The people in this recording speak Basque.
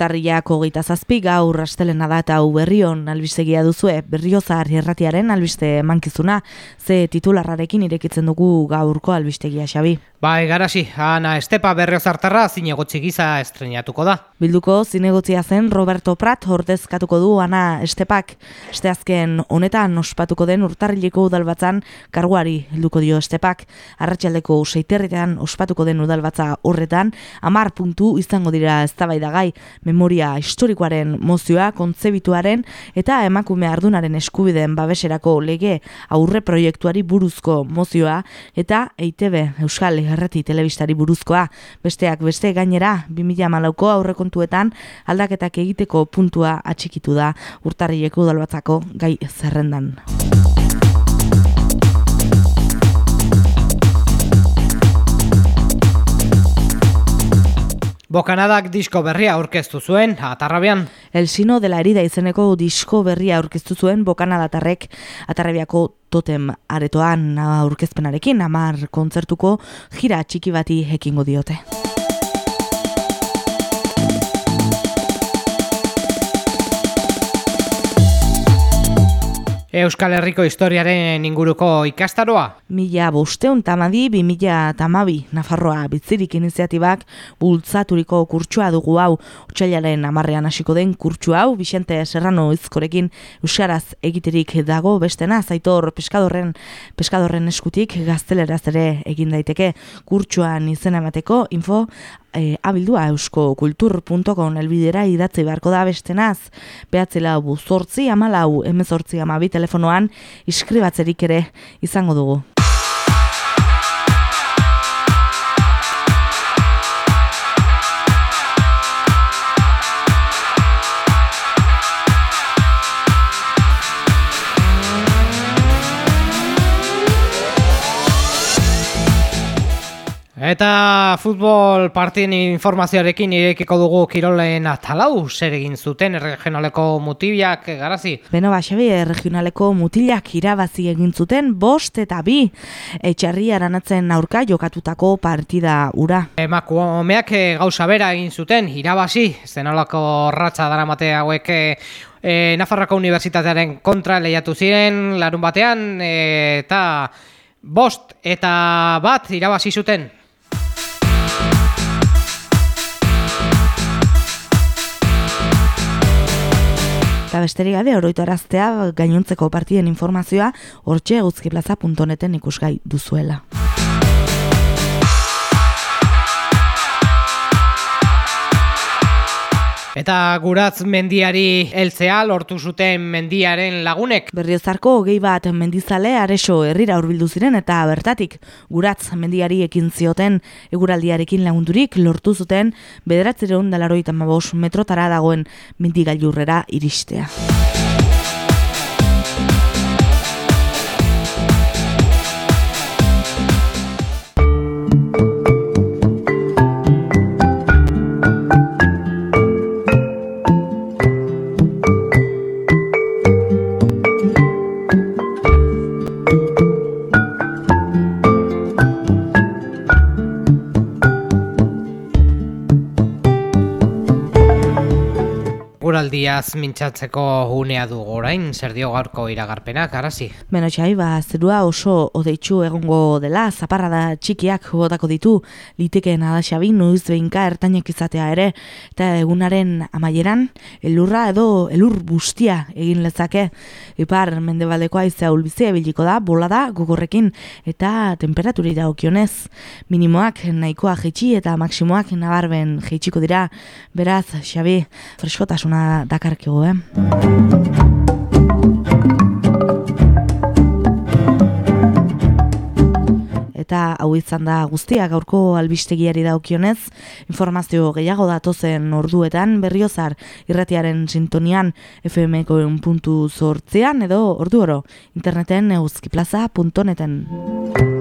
Urtarriak hogeita zazpi gaur astelena da eta berrion albistegia duzue, berriozar erratiaren albiste mankizuna, ze titularrarekin irekitzen dugu gaurko albistegia xabi. Bai, garasi, ana estepa berriozartarra zinegotzi giza estrenatuko da. Bilduko zinegotzia zen Roberto Prat ordezkatuko du ana estepak. Esteazken honetan ospatuko den urtarrileko udalbatzan karguari helduko dio estepak. Arratxaldeko seiterritean ospatuko den udalbatza horretan, amar puntu izango dira eztabaidagai memoria historikoaren mozioa, kontzebituaren eta emakume ardunaren eskubideen babeserako lege aurre proiektuari buruzko mozioa eta EITB Euskal Herreti telebistari buruzkoa. Besteak beste gainera 2014ko aurrekontuetan aldaketak egiteko puntua atxikitu da urtarrileko udalbatzako gai zerrendan. Bokanadak disko berria aurkeztu zuen, atarrabian. El Sino de la Herida izeneko disko berria aurkeztu zuen Bokanadatarrek atarrabiako totem aretoan aurkezpenarekin amar kontzertuko jira txiki bati ekingo diote. Euskal Herriko historiaren inguruko ikastaroa. Mila bosteun tamadi, bi mila tamabi, Nafarroa bitzirik iniziatibak bultzaturiko kurtsua dugu hau. Otsailaren amarrean hasiko den kurtsu hau, Vicente Serrano izkorekin Euskaraz egiterik dago bestena, zaitor peskadorren, peskadorren eskutik gazteleraz ere egin daiteke kurtsuan izena emateko info e, abildua euskokultur.com elbidera idatzi beharko da bestenaz, behatzela buzortzi, amalau, emezortzi, amabi telefonoan, iskribatzerik ere izango dugu. Eta futbol partien informazioarekin irekiko dugu kirolen atalau zer egin zuten regionaleko mutibiak garazi. Beno baxabi, regionaleko mutilak irabazi egin zuten bost eta bi etxarri aranatzen aurka jokatutako partida ura. Homeak eh, gauza bera egin zuten irabazi, zenolako ratza dara mate hauek e, Nafarroko Unibertsitatearen kontra lehiatu ziren larun batean eta bost eta bat irabazi zuten. Eta besterik gabe oroitaraztea gainontzeko partien informazioa hortxe guzkiplaza.neten ikusgai duzuela. Eta guratz mendiari heltzea lortu zuten mendiaren lagunek. Berriozarko hogei bat mendizale areso herrira hurbildu ziren eta bertatik guratz mendiari ekin zioten eguraldiarekin lagundurik lortu zuten bederatzeron dalaroita mabos metrotara dagoen mendigailurrera iristea. Eguraldiaz mintzatzeko unea du orain, zer dio gaurko iragarpenak, arazi? Beno txai, ba, zerua oso odeitzu egongo dela, zaparra da txikiak botako ditu, litekeen adaxabi, nuiz behinka ertainek izatea ere, eta egunaren amaieran, elurra edo elur bustia egin lezake, ipar mendebaldeko aizea ulbizia biliko da, bola da, gogorrekin, eta temperaturi da okionez, minimoak nahikoa jeitsi eta maksimoak nabarben jeitsiko dira, beraz, xabi, freskotasuna dakarkigu, eh? Eta hau izan da guztia gaurko albistegiari daukionez, informazio gehiago datozen orduetan berriozar irratiaren sintonian FM-ko puntu zortzean edo ordu oro interneten euskiplaza.neten.